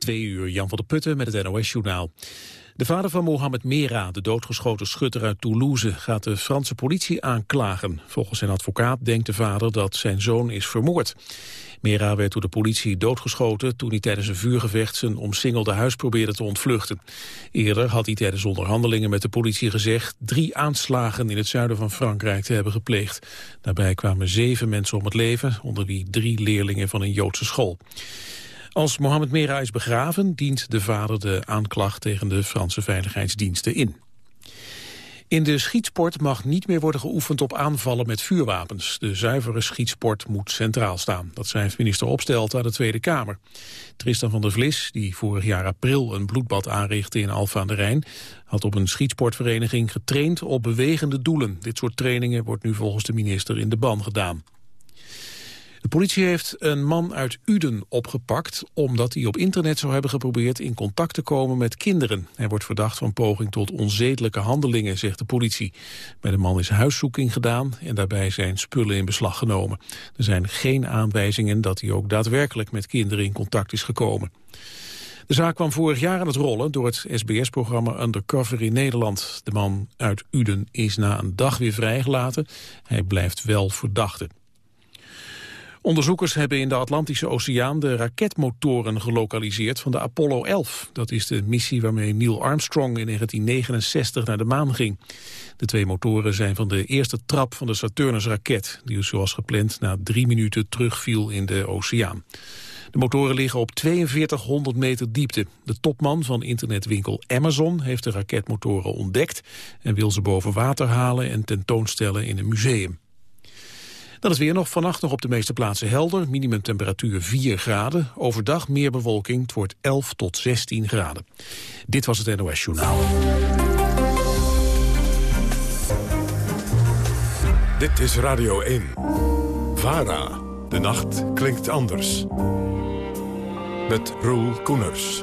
Twee uur, Jan van der Putten met het NOS-journaal. De vader van Mohamed Mera, de doodgeschoten schutter uit Toulouse, gaat de Franse politie aanklagen. Volgens zijn advocaat denkt de vader dat zijn zoon is vermoord. Mera werd door de politie doodgeschoten toen hij tijdens een vuurgevecht zijn omsingelde huis probeerde te ontvluchten. Eerder had hij tijdens onderhandelingen met de politie gezegd drie aanslagen in het zuiden van Frankrijk te hebben gepleegd. Daarbij kwamen zeven mensen om het leven, onder wie drie leerlingen van een Joodse school. Als Mohamed Mera is begraven, dient de vader de aanklacht tegen de Franse veiligheidsdiensten in. In de schietsport mag niet meer worden geoefend op aanvallen met vuurwapens. De zuivere schietsport moet centraal staan. Dat zei minister Opstelt aan de Tweede Kamer. Tristan van der Vlis, die vorig jaar april een bloedbad aanrichtte in Alfa aan de Rijn... had op een schietsportvereniging getraind op bewegende doelen. Dit soort trainingen wordt nu volgens de minister in de ban gedaan. De politie heeft een man uit Uden opgepakt... omdat hij op internet zou hebben geprobeerd in contact te komen met kinderen. Hij wordt verdacht van poging tot onzedelijke handelingen, zegt de politie. Bij de man is huiszoeking gedaan en daarbij zijn spullen in beslag genomen. Er zijn geen aanwijzingen dat hij ook daadwerkelijk met kinderen in contact is gekomen. De zaak kwam vorig jaar aan het rollen door het SBS-programma Undercover in Nederland. De man uit Uden is na een dag weer vrijgelaten. Hij blijft wel verdachte. Onderzoekers hebben in de Atlantische Oceaan de raketmotoren gelokaliseerd van de Apollo 11. Dat is de missie waarmee Neil Armstrong in 1969 naar de maan ging. De twee motoren zijn van de eerste trap van de Saturnus-raket... die zoals gepland na drie minuten terugviel in de oceaan. De motoren liggen op 4200 meter diepte. De topman van internetwinkel Amazon heeft de raketmotoren ontdekt... en wil ze boven water halen en tentoonstellen in een museum. Dan is weer nog vannacht nog op de meeste plaatsen helder. Minimumtemperatuur 4 graden. Overdag meer bewolking. Het wordt 11 tot 16 graden. Dit was het NOS Journaal. Dit is Radio 1. VARA. De nacht klinkt anders. Met Roel Koeners.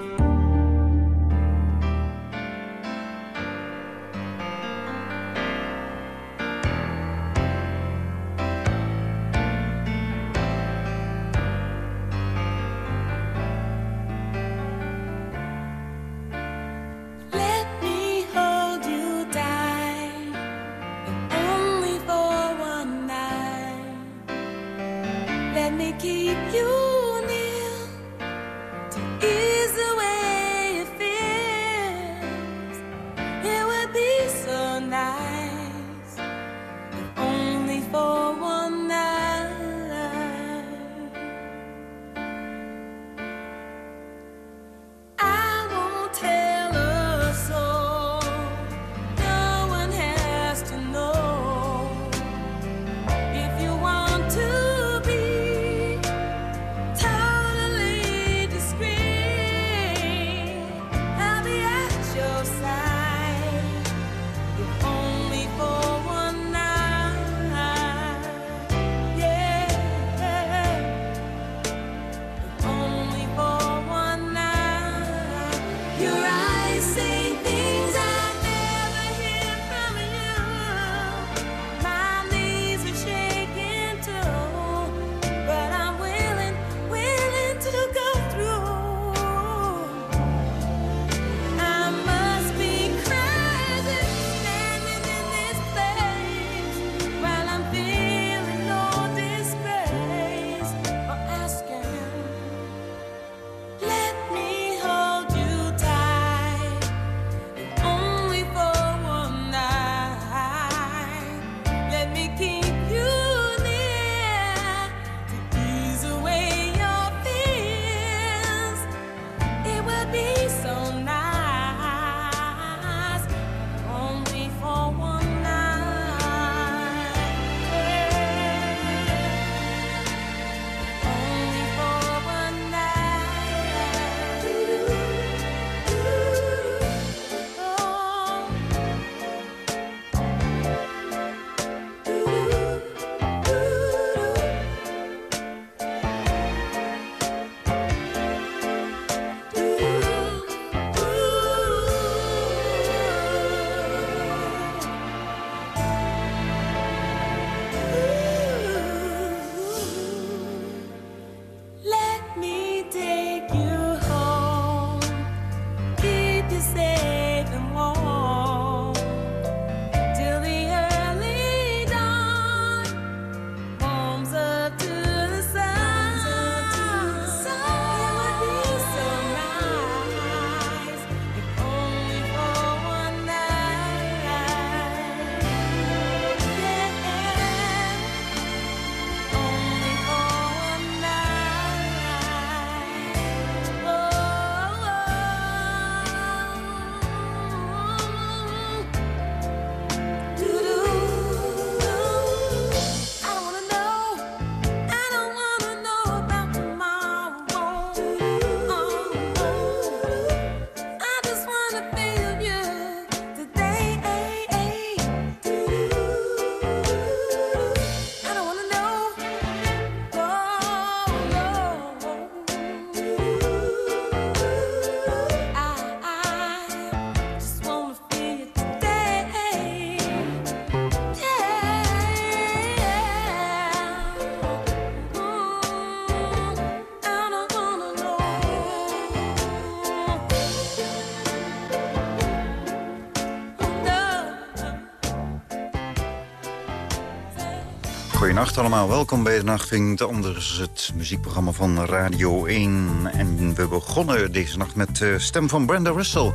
Goedenacht allemaal, welkom bij de Nacht Anders, het muziekprogramma van Radio 1. En we begonnen deze nacht met de stem van Brenda Russell.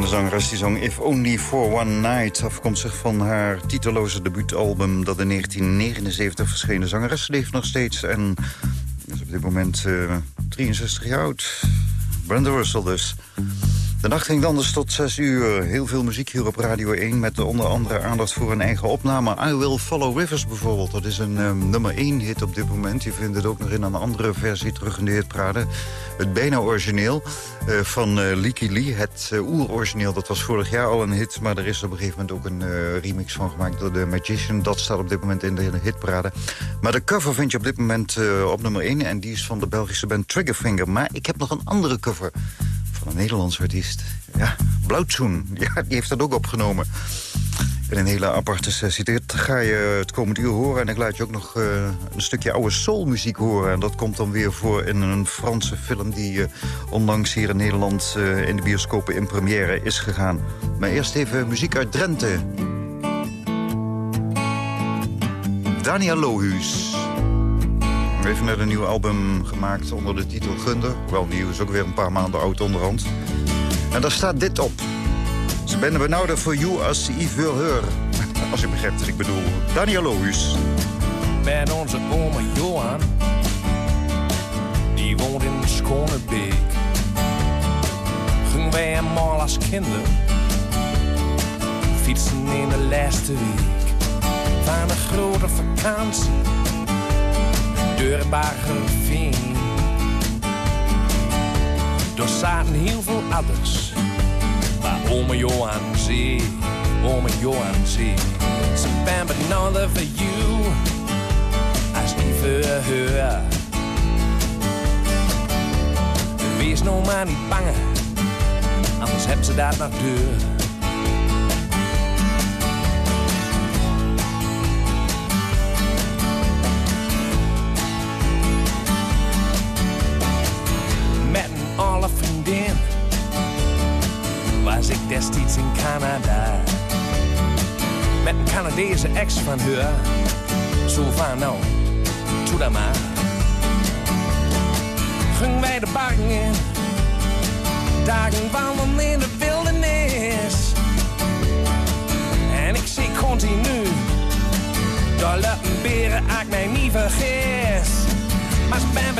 de zangeres die zong If Only For One Night... afkomstig van haar titeloze debuutalbum... dat in 1979 verschenen. zangeres leeft nog steeds en is op dit moment uh, eh, 63 jaar oud. Brenda Russell dus. De nacht ging anders tot 6 uur. Heel veel muziek hier op Radio 1 met onder andere aandacht voor een eigen opname. I Will Follow Rivers bijvoorbeeld. Dat is een um, nummer 1 hit op dit moment. Je vindt het ook nog in een andere versie terug in de hitpraten. Het bijna origineel uh, van uh, Leaky Lee. Het uh, oerorigineel, dat was vorig jaar al een hit. Maar er is op een gegeven moment ook een remix van gemaakt door The Magician. Dat staat op dit moment in de hitparade. Maar de cover vind je op dit moment op nummer 1. En die is van de Belgische band Triggerfinger. Maar ik heb nog een andere cover een Nederlands artiest. Ja, Blauwtsoen. Ja, die heeft dat ook opgenomen. In een hele aparte sessie. Dit ga je het komend uur horen. En ik laat je ook nog uh, een stukje oude soulmuziek horen. En dat komt dan weer voor in een Franse film... die uh, onlangs hier in Nederland uh, in de bioscopen in première is gegaan. Maar eerst even muziek uit Drenthe. Daniel Lohuus heeft net een nieuw album gemaakt onder de titel Gunder. Wel nieuw, is ook weer een paar maanden oud onderhand. En daar staat dit op. Ze ben benauwd voor you als Yves Heur. Als je begrijpt ik bedoel. Daniel Lohuus. Met onze oma Johan. Die woont in Schonebeek. Gingen wij eenmaal als kinderen. Fietsen in de laatste week. Van een grote vakantie Deurbagerveen. Er zaten heel veel ouders, maar ome Johan zee, ome Johan zee. Ze ben benauwd voor you, als niet voor haar. Wees nou maar niet bang, anders hebben ze daar nog deur. Canadese ex van haar. Zo van nou, doe dat maar. Wij de parken in. Dagen wandelen in de wildernis. En ik zie continu. Lopen beren, ik mij niet vergis. Maar ben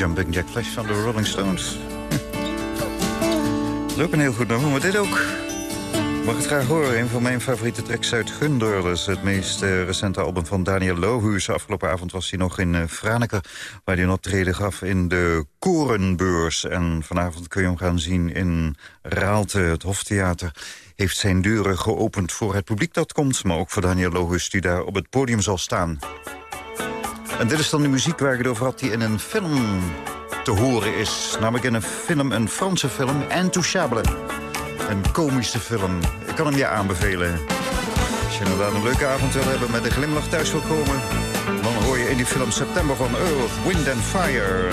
Jumping Jack Flash van de Rolling Stones. Ook een heel goed nummer, maar dit ook. Mag het graag horen, een van mijn favoriete tracks uit Gundurlers. Het meest uh, recente album van Daniel Lohuus. Afgelopen avond was hij nog in uh, Franeker... waar hij een optreden gaf in de Korenbeurs. En vanavond kun je hem gaan zien in Raalte, het Hoftheater heeft zijn deuren geopend voor het publiek dat komt... maar ook voor Daniel Lohuus die daar op het podium zal staan. En dit is dan de muziek waar ik het over had die in een film te horen is. Namelijk in een film, een Franse film, Intouchable. Een komische film. Ik kan hem je aanbevelen. Als je inderdaad een leuke avond wil hebben met een glimlach thuis wil komen... dan hoor je in die film September van Earth, Wind and Fire...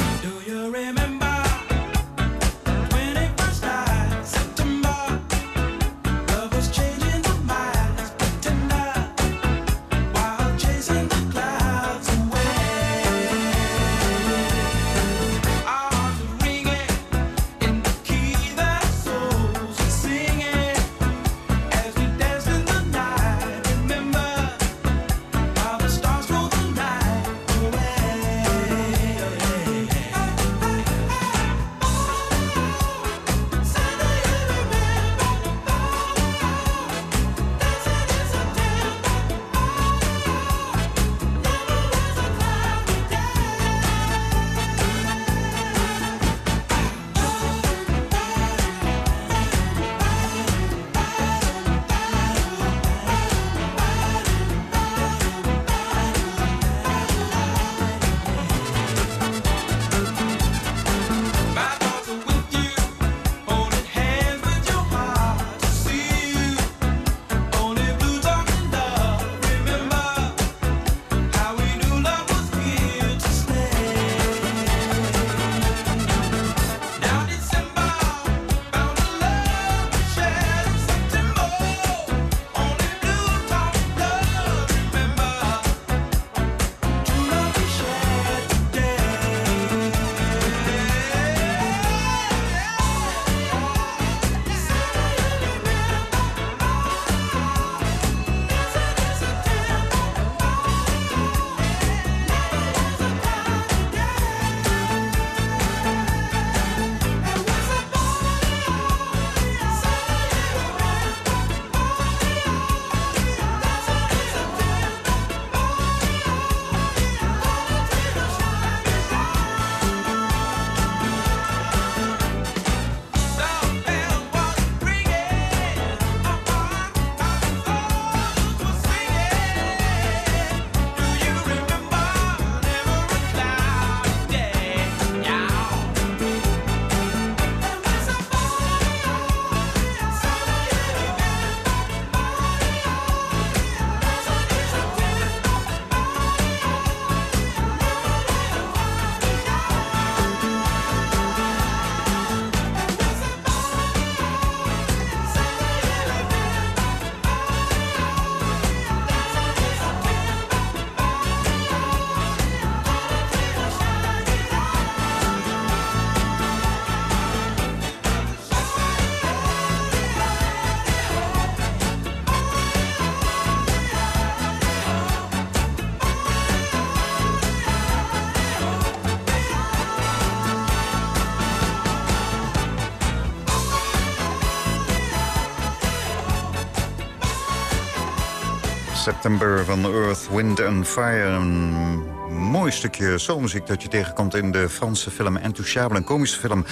September van Earth, Wind and Fire. Een mooi stukje zomermuziek dat je tegenkomt in de Franse film Intouchable, een komische film.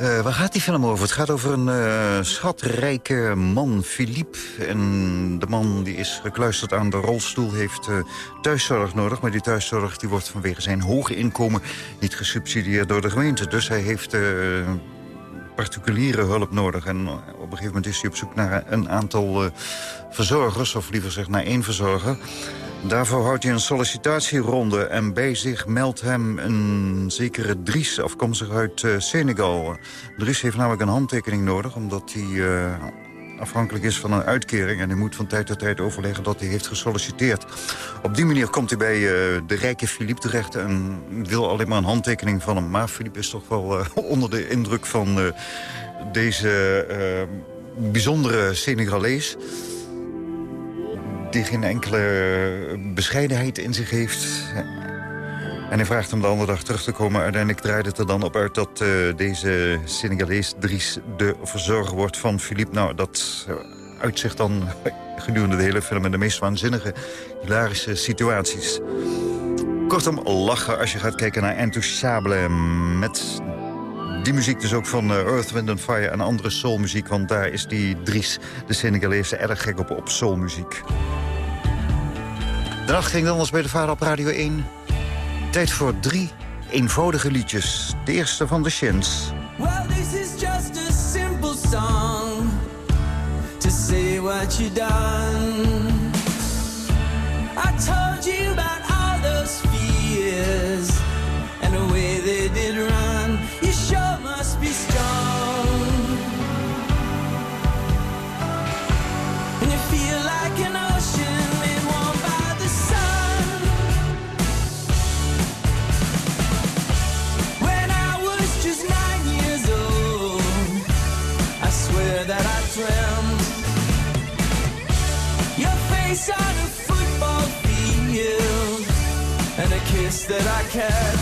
Uh, waar gaat die film over? Het gaat over een uh, schatrijke man, Philippe. En de man die is gekluisterd aan de rolstoel heeft uh, thuiszorg nodig. Maar die thuiszorg die wordt vanwege zijn hoge inkomen niet gesubsidieerd door de gemeente. Dus hij heeft particuliere hulp nodig. En op een gegeven moment is hij op zoek naar een aantal uh, verzorgers... of liever gezegd naar één verzorger. Daarvoor houdt hij een sollicitatieronde en bij zich meldt hem een zekere Dries... afkomstig uit uh, Senegal. Dries heeft namelijk een handtekening nodig... omdat hij afhankelijk is van een uitkering... en hij moet van tijd tot tijd overleggen dat hij heeft gesolliciteerd. Op die manier komt hij bij uh, de rijke Philippe terecht... en wil alleen maar een handtekening van hem. Maar Philippe is toch wel uh, onder de indruk van uh, deze bijzondere Senegalees... die geen enkele bescheidenheid in zich heeft... En hij vraagt hem de andere dag terug te komen. Uiteindelijk draait het er dan op uit dat uh, deze Senegalees Dries de verzorger wordt van Philippe. Nou, dat uitzicht dan gedurende de hele film in de meest waanzinnige, hilarische situaties. Kortom, lachen als je gaat kijken naar Enthousiable met die muziek dus ook van Earth, Wind Fire en andere soulmuziek. Want daar is die Dries, de Senegalese, erg gek op, op soulmuziek. De nacht ging dan als bij de vader op Radio 1. Tijd voor drie eenvoudige liedjes. De eerste van de Shins. Well, this is just a simple song To say what you done that I kept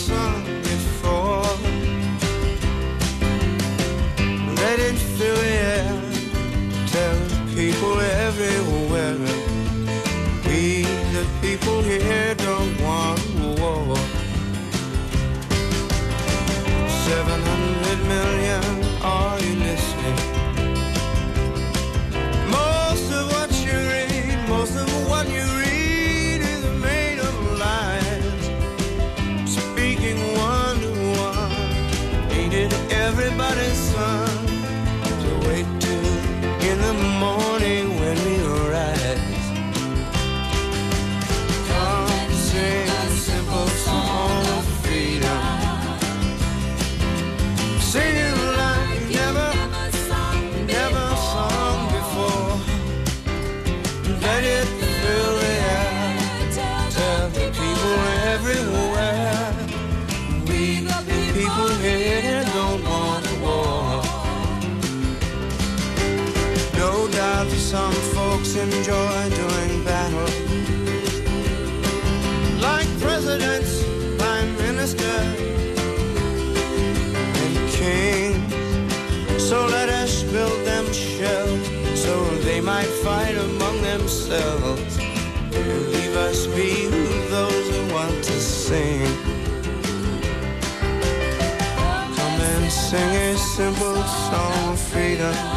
people here don't want war. 700 million sing a simple song of freedom.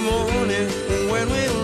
morning when we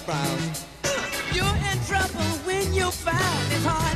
frowns. You're in trouble when you find it's hard.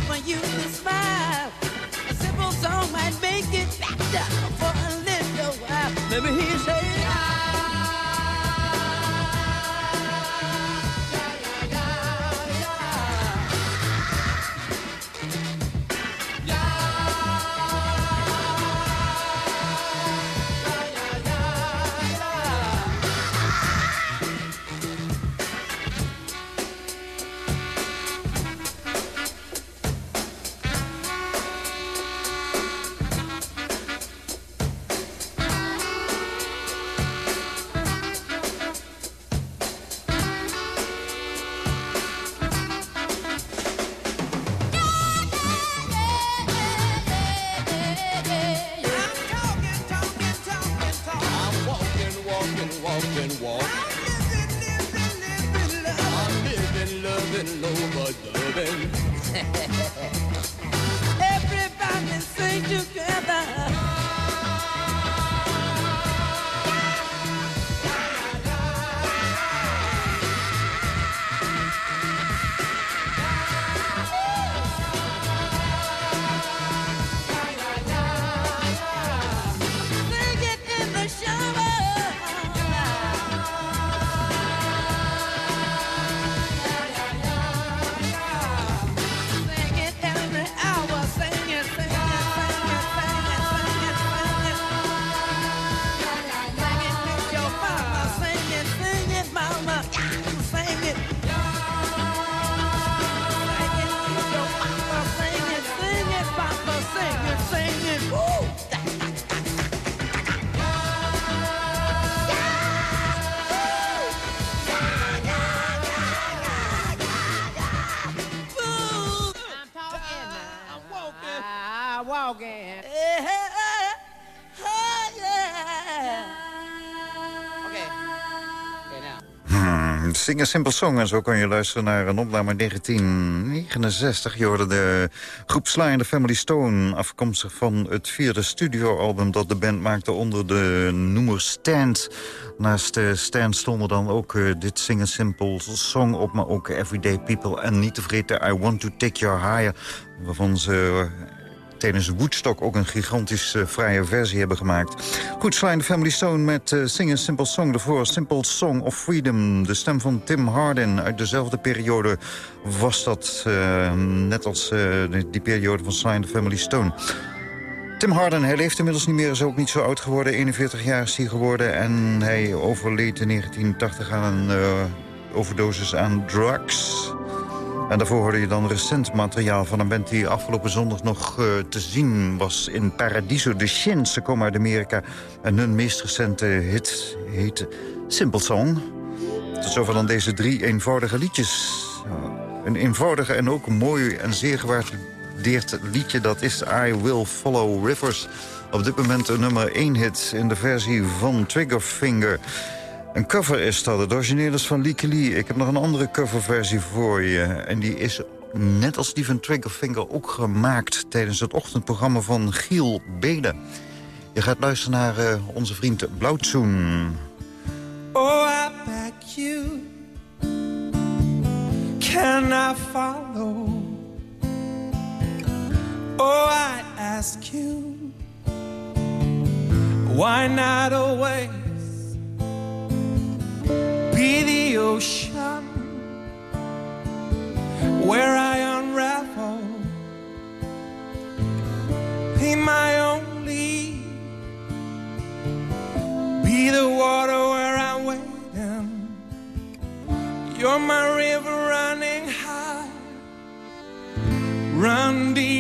Sing a Simple Song. En zo kan je luisteren naar een opname 1969. Je hoorde de groep Sly and the Family Stone... afkomstig van het vierde studioalbum dat de band maakte... onder de noemer Stand. Naast uh, Stand stonden dan ook uh, dit Sing a Simple Song op... maar ook Everyday People. En niet te vergeten I Want to Take Your Higher... waarvan ze tijdens Woodstock ook een gigantisch uh, fraaie versie hebben gemaakt. Goed, Sly Family Stone met uh, Sing a Simple Song. Daarvoor Simple Song of Freedom. De stem van Tim Hardin uit dezelfde periode was dat. Uh, net als die periode van Sly the Family Stone. Tim Harden, hij leeft inmiddels niet meer, is ook niet zo oud geworden. 41 jaar is hij geworden en hij overleed in 1980 aan een overdosis aan drugs... En daarvoor hoorde je dan recent materiaal van een band die afgelopen zondag nog uh, te zien was in Paradiso. De Shins, ze komen uit Amerika. En hun meest recente hit heet Simple Song. Tot zover dan deze drie eenvoudige liedjes. Een eenvoudige en ook mooi en zeer gewaardeerd liedje... dat is I Will Follow Rivers. Op dit moment een nummer 1 hit in de versie van Triggerfinger... Een cover is dat. Het origineel van Lieke. Ik heb nog een andere coverversie voor je. En die is net als die van Triggerfinger ook gemaakt... tijdens het ochtendprogramma van Giel Beden. Je gaat luisteren naar uh, onze vriend Blauwtsoen. Oh, I back you. Can I follow? Oh, I ask you. Why not always? Ocean where I unravel, be my only, be the water where I'm waiting. You're my river running high, run deep,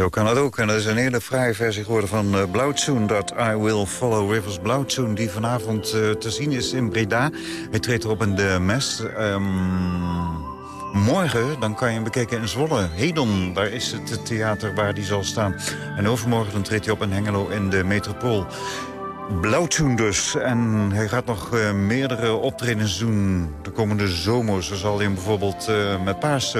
zo kan het ook. En dat is een hele fraaie versie geworden van uh. Dat I Will Follow Rivers Blauwtsoen. Die vanavond uh, te zien is in Breda. Hij treedt erop in de Mest. Um, morgen dan kan je hem bekijken in Zwolle. Hedon, daar is het, theater waar die zal staan. En overmorgen dan treedt hij op in Hengelo in de Metropool. Blauwtsoen dus. En hij gaat nog uh, meerdere optredens doen de komende zomer. Zo zal hij hem bijvoorbeeld met paas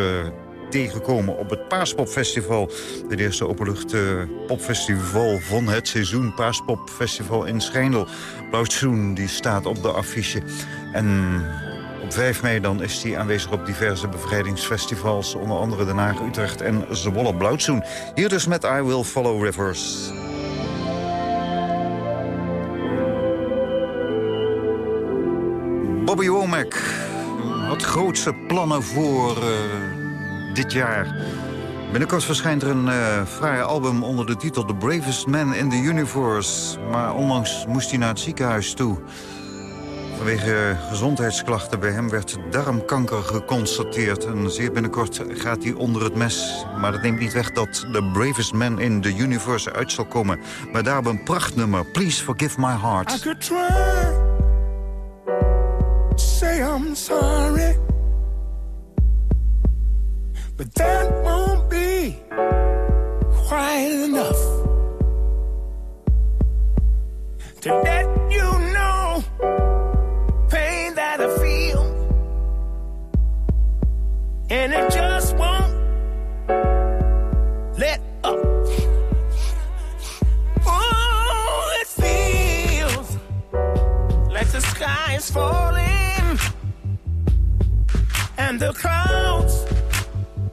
tegenkomen op het Paaspopfestival. Het eerste openlucht eh, popfestival van het seizoen. Paaspopfestival in Schijndel. Blauwtsoen die staat op de affiche. En op 5 mei dan is hij aanwezig op diverse bevrijdingsfestivals. Onder andere Den Haag, Utrecht en Zwolle Blauwtsoen. Hier dus met I Will Follow Rivers. Bobby Womack had grootse plannen voor... Eh, dit jaar. Binnenkort verschijnt er een eh fraaie album onder de titel The Bravest Man in the Universe. Maar onlangs moest hij naar het ziekenhuis toe. Vanwege gezondheidsklachten bij hem werd darmkanker geconstateerd. En zeer binnenkort gaat hij onder het mes. Maar dat neemt niet weg dat The Bravest Man in the Universe uit zal komen. Maar daarop een prachtnummer. Please Forgive My Heart. say I'm sorry, but that won't be quiet enough to let you know pain that I feel, and it just won't let up. Oh, it feels like the sky is falling and the clouds,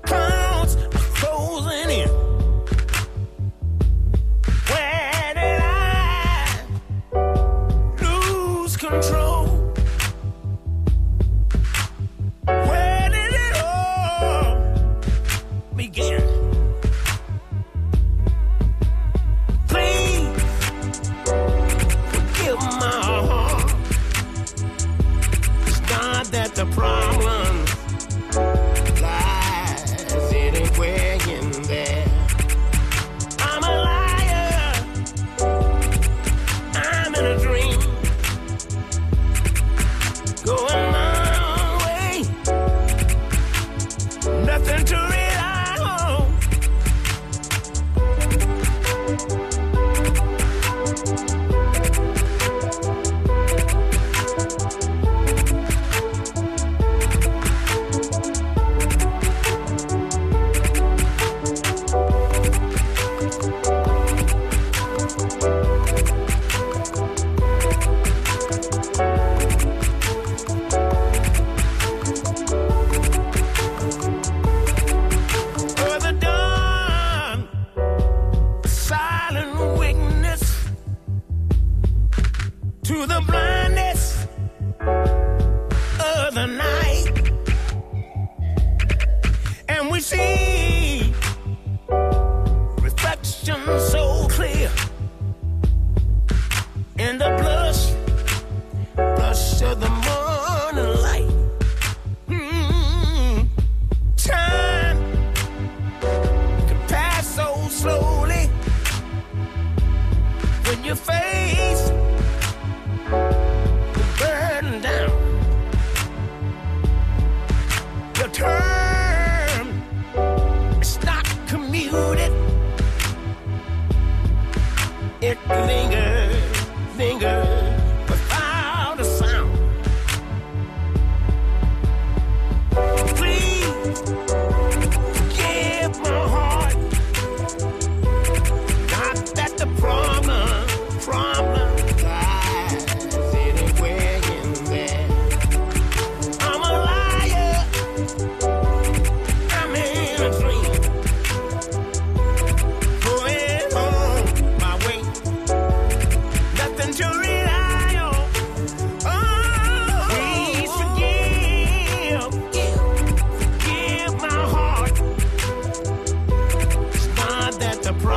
closing in. Where did I lose control? Where did it all begin? Please forgive my heart. It's not that the problem The prove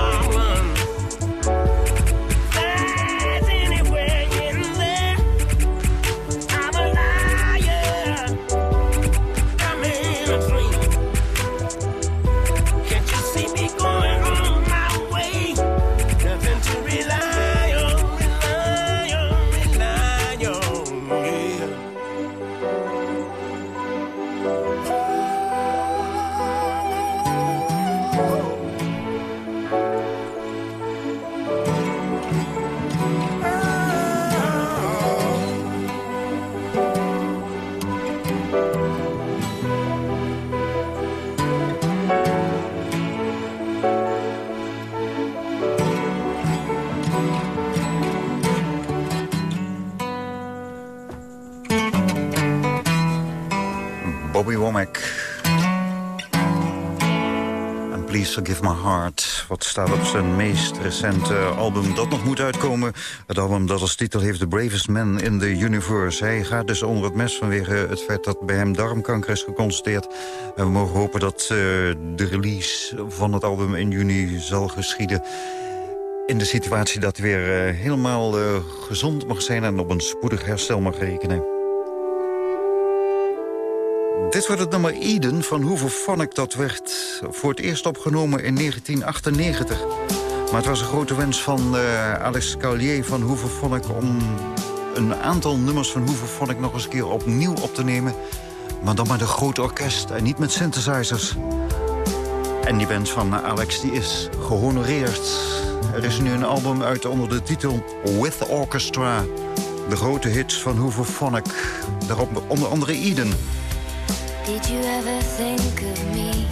My Heart. Wat staat op zijn meest recente album dat nog moet uitkomen. Het album dat als titel heeft The Bravest Man in the Universe. Hij gaat dus onder het mes vanwege het feit dat bij hem darmkanker is geconstateerd. En we mogen hopen dat uh, de release van het album in juni zal geschieden in de situatie dat hij weer uh, helemaal uh, gezond mag zijn... en op een spoedig herstel mag rekenen. Dit wordt het nummer Eden van Hooverphonic. Dat werd voor het eerst opgenomen in 1998. Maar het was een grote wens van uh, Alex Callier van Hooverphonic... om een aantal nummers van Hooverphonic nog eens een keer opnieuw op te nemen. Maar dan met een groot orkest en niet met synthesizers. En die wens van Alex die is gehonoreerd. Er is nu een album uit onder de titel With Orchestra. De grote hits van Hooverphonic. Daarop onder andere Eden. Did you ever think of me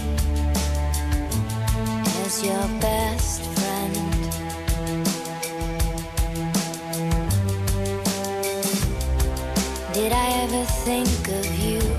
as your best friend? Did I ever think of you?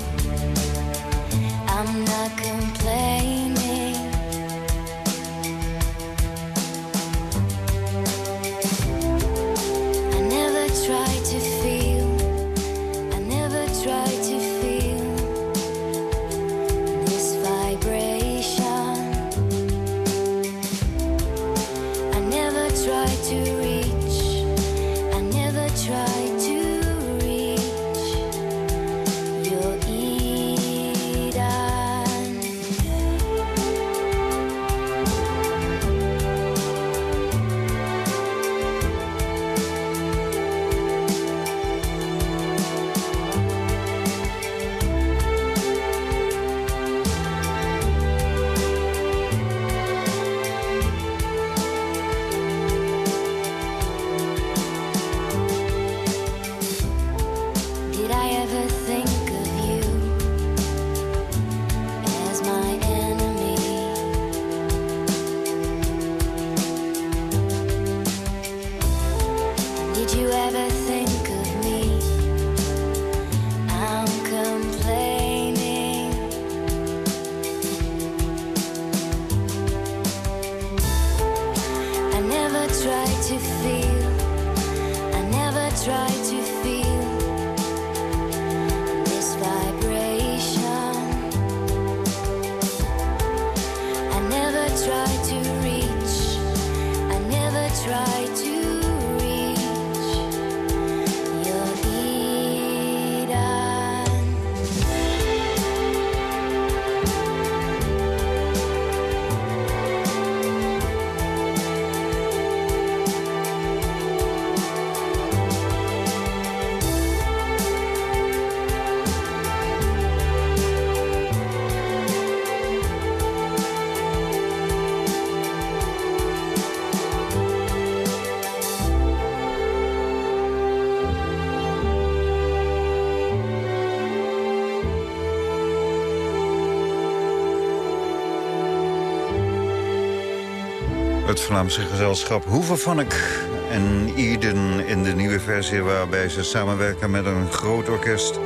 Het Vlaamse gezelschap Hoevenvannek en Eden in de nieuwe versie... waarbij ze samenwerken met een groot orkest.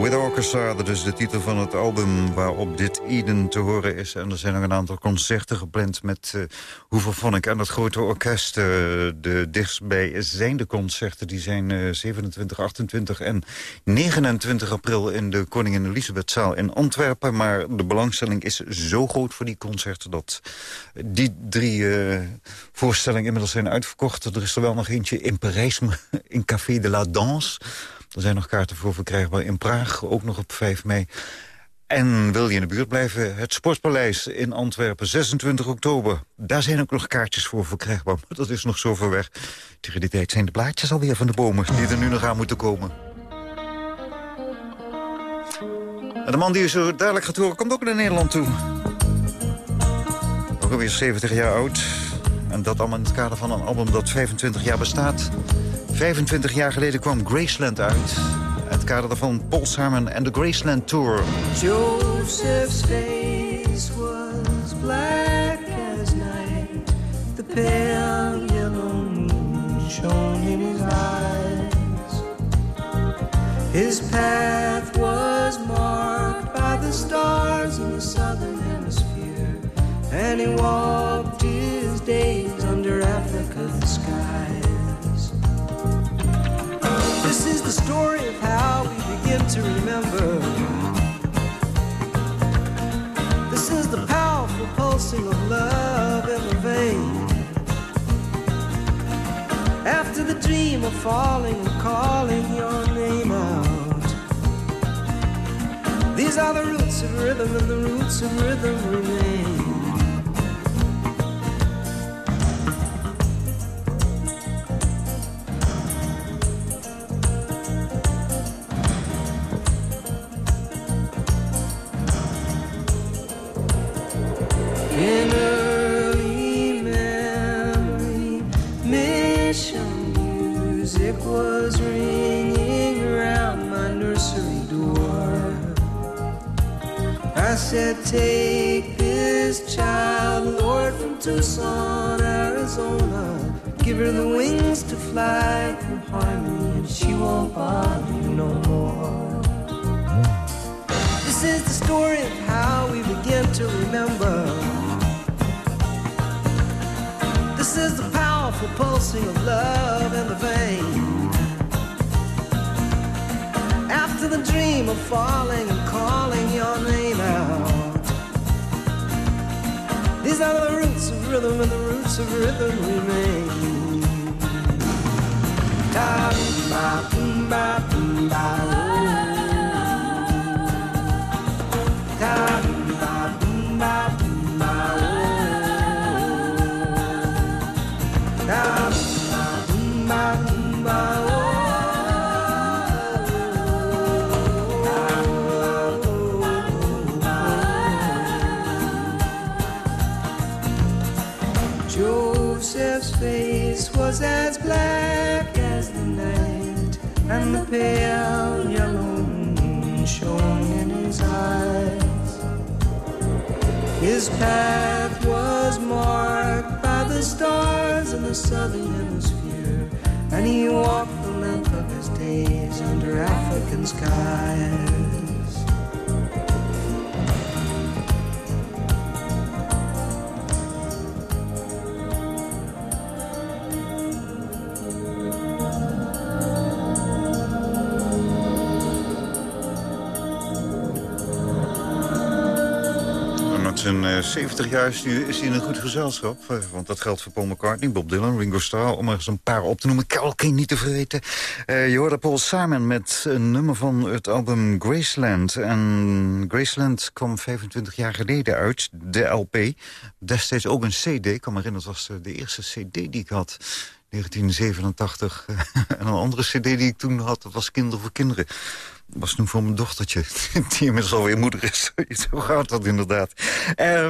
With Orchestra, dat is de titel van het album waarop dit Eden te horen is. En er zijn nog een aantal concerten gepland met uh, Hoevenvannek en dat grote orkest. Uh, de dichtstbij zijnde concerten, die zijn uh, 27, 28 en 29 april... in de Koningin Elisabethzaal in Antwerpen. Maar de belangstelling is zo groot voor die concerten... dat die drie eh, voorstellingen inmiddels zijn uitverkocht. Er is er wel nog eentje in Parijs, in Café de la Danse... Er zijn nog kaarten voor verkrijgbaar in Praag, ook nog op 5 mei. En wil je in de buurt blijven, het Sportpaleis in Antwerpen, 26 oktober. Daar zijn ook nog kaartjes voor verkrijgbaar, maar dat is nog zo ver weg. Tegen die tijd zijn de blaadjes alweer van de bomen die er nu nog aan moeten komen. En de man die u zo dadelijk gaat horen, komt ook naar Nederland toe. Ook alweer 70 jaar oud. En dat allemaal in het kader van een album dat 25 jaar bestaat. 25 jaar geleden kwam Graceland uit. Het kader daarvan Paul Simon en de Graceland Tour. Joseph's face was black as night. The pale yellow moon shone in his eyes. His path was marked by the stars in the southern hemisphere. And he walked skies. Oh, this is the story of how we begin to remember. This is the powerful pulsing of love in the vein. After the dream of falling and calling your name out. These are the roots of rhythm, and the roots of rhythm remain. Pulsing of love in the vein. After the dream of falling and calling your name out. These are the roots of rhythm, and the roots of rhythm remain. Da ba boom ba boom ba pale yellow moon shone in his eyes. His path was marked by the stars in the southern hemisphere, and he walked the length of his days under African skies. Zijn eh, 70 jaar is hij, is hij in een goed gezelschap. eh, Want dat geldt voor Paul McCartney, Bob Dylan, Ringo Starr... om er eens een paar op te noemen. King niet te vergeten. Eh, je hoorde Paul Simon met een nummer van het album Graceland. En Graceland kwam 25 jaar geleden uit, de LP. Destijds ook een CD. Ik kan me herinneren, het was eh, de eerste CD die ik had... 1987. en een andere cd die ik toen had, was Kinder voor Kinderen. Was toen voor mijn dochtertje, die inmiddels alweer moeder is. Zo gaat dat inderdaad. Eh,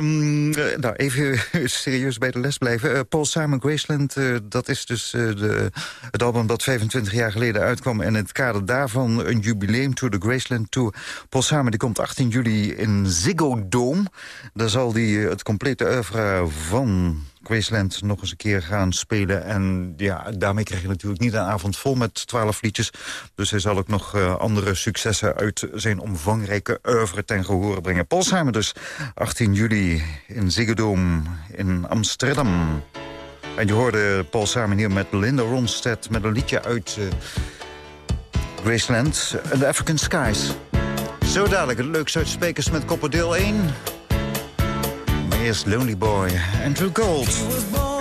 nou, even serieus bij de les blijven. Eh, Paul Simon Graceland, eh, dat is dus de, het album dat 25 jaar geleden uitkwam. En in het kader daarvan een jubileum Tour, de Graceland Tour. Paul Simon die komt 18 juli in Ziggo Dome. Daar zal hij het complete oeuvre van Graceland nog eens een keer gaan spelen. En ja, daarmee krijg je natuurlijk niet een avond vol met twaalf liedjes. Dus hij zal ook nog eh, andere successen uit zijn omvangrijke oeuvre ten gehore brengen. Paul dus, 18 juli in Ziggo in Amsterdam. En je hoorde Paul Simon hier met Linda Ronstadt met een liedje uit eh, Graceland, The African Skies. Zo dadelijk het leukste uit Spekers met Kopperdeel 1. Eerst Lonely Boy, Andrew Gold.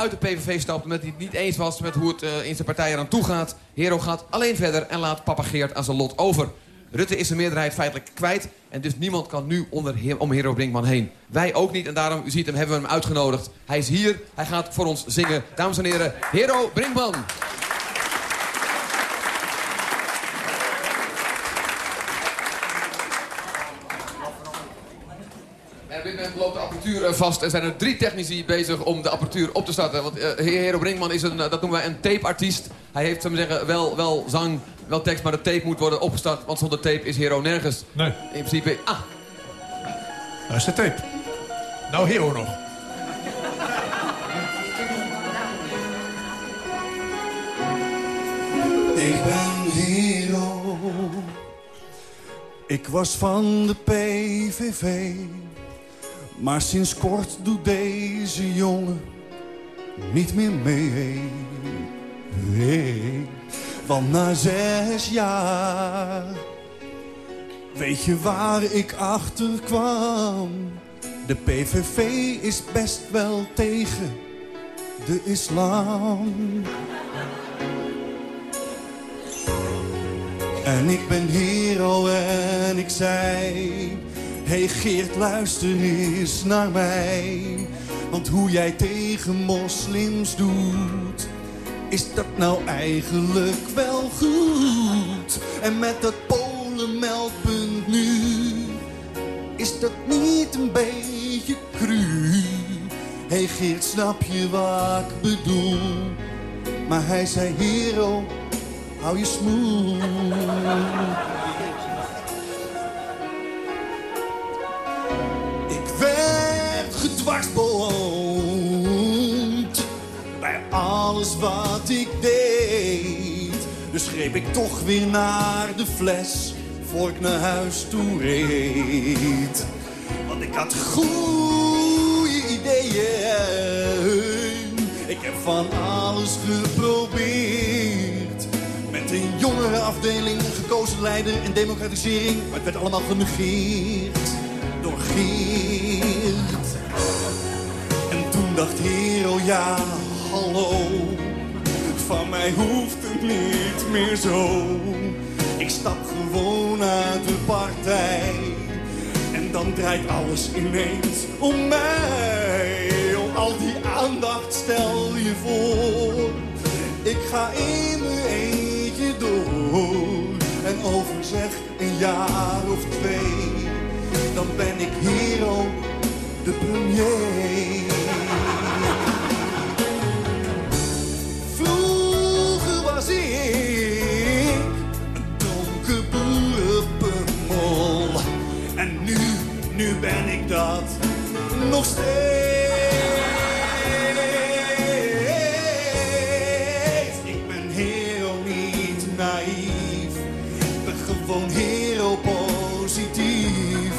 Uit de PVV stapt omdat hij het niet eens was met hoe het eh, in zijn partij eraan toe gaat. Hero gaat alleen verder en laat papa Geert aan zijn lot over. Rutte is de meerderheid feitelijk kwijt en dus niemand kan nu onder, om Hero Brinkman heen. Wij ook niet en daarom, u ziet hem, hebben we hem uitgenodigd. Hij is hier, hij gaat voor ons zingen. Dames en heren, Hero Brinkman. En op dit moment loopt de apparatuur eh, vast. Er zijn er drie technici bezig om de apparatuur op te starten. Want eh Hero Brinkman is een, eh, dat noemen wij een tapeartiest. Hij heeft, zullen we zeggen, wel, wel zang, wel tekst, maar de tape moet worden opgestart. Want zonder tape is Hero nergens. Nee. In principe, ah, Daar is de tape. Nou, Hero nog. Ik ben Hero. Ik was van de PVV. Maar sinds kort doet deze jongen niet meer mee. Nee, want na zes jaar weet je waar ik achter kwam. De PVV is best wel tegen de islam. En ik ben hero en ik zei... Hey Geert, luister eens naar mij. Want hoe jij tegen moslims doet... Is dat nou eigenlijk wel goed? En met dat Polenmeldpunt nu... Is dat niet een beetje cru? Hey Geert, snap je wat ik bedoel? Maar hij zei, hero, hou je smoel. Wat ik deed. Dus greep ik toch weer naar de fles voor ik naar huis toe reed. Want ik had goede ideeën. Ik heb van alles geprobeerd. Met een jongerenafdeling, een gekozen leider en democratisering. Maar het werd allemaal genegeerd door Geert. En toen dacht Hero, ja, hallo. Van mij hoeft het niet meer zo. Ik stap gewoon uit de partij. En dan draait alles ineens om mij. Om al die aandacht stel je voor. Ik ga in mijn eentje door. En over zeg een jaar of twee. Dan ben ik hero, de premier. Dat nog steeds. Ik ben hero niet naïef. Ik ben gewoon hero positief.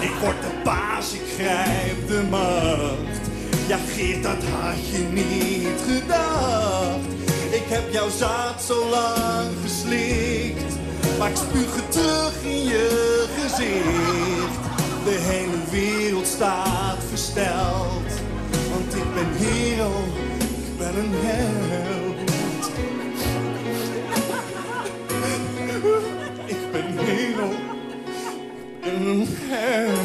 Ik word de baas, ik grijp de macht. Ja, Geert, dat had je niet gedacht. Ik heb jouw zaad zo lang geslikt. Maar ik spuug het terug in je gezicht. De hele wereld staat versteld. Want ik ben hero, ik ben een held. Ik ben hero, een held.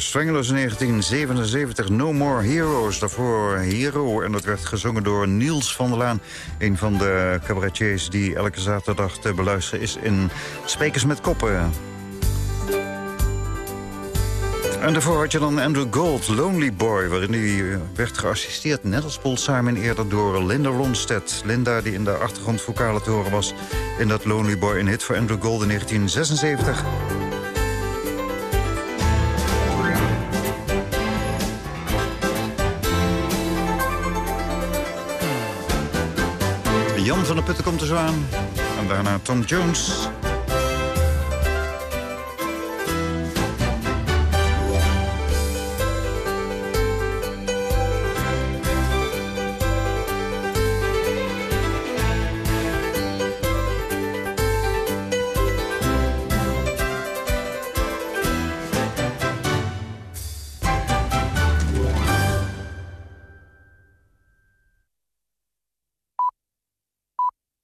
Stranglers in 1977, No More Heroes. Daarvoor Hero. En dat werd gezongen door Niels van der Laan. Een van de cabaretiers die elke zaterdag te beluisteren is in Sprekers met Koppen. En daarvoor had je dan Andrew Gold, Lonely Boy... waarin hij eh, werd geassisteerd, net als Paul Simon eerder... door Linda Ronstedt. Linda, die in de achtergrond vocalen te horen was... in dat Lonely Boy, een hit voor Andrew Gold in 1976. Jan van der Putten komt er zo aan. En daarna Tom Jones.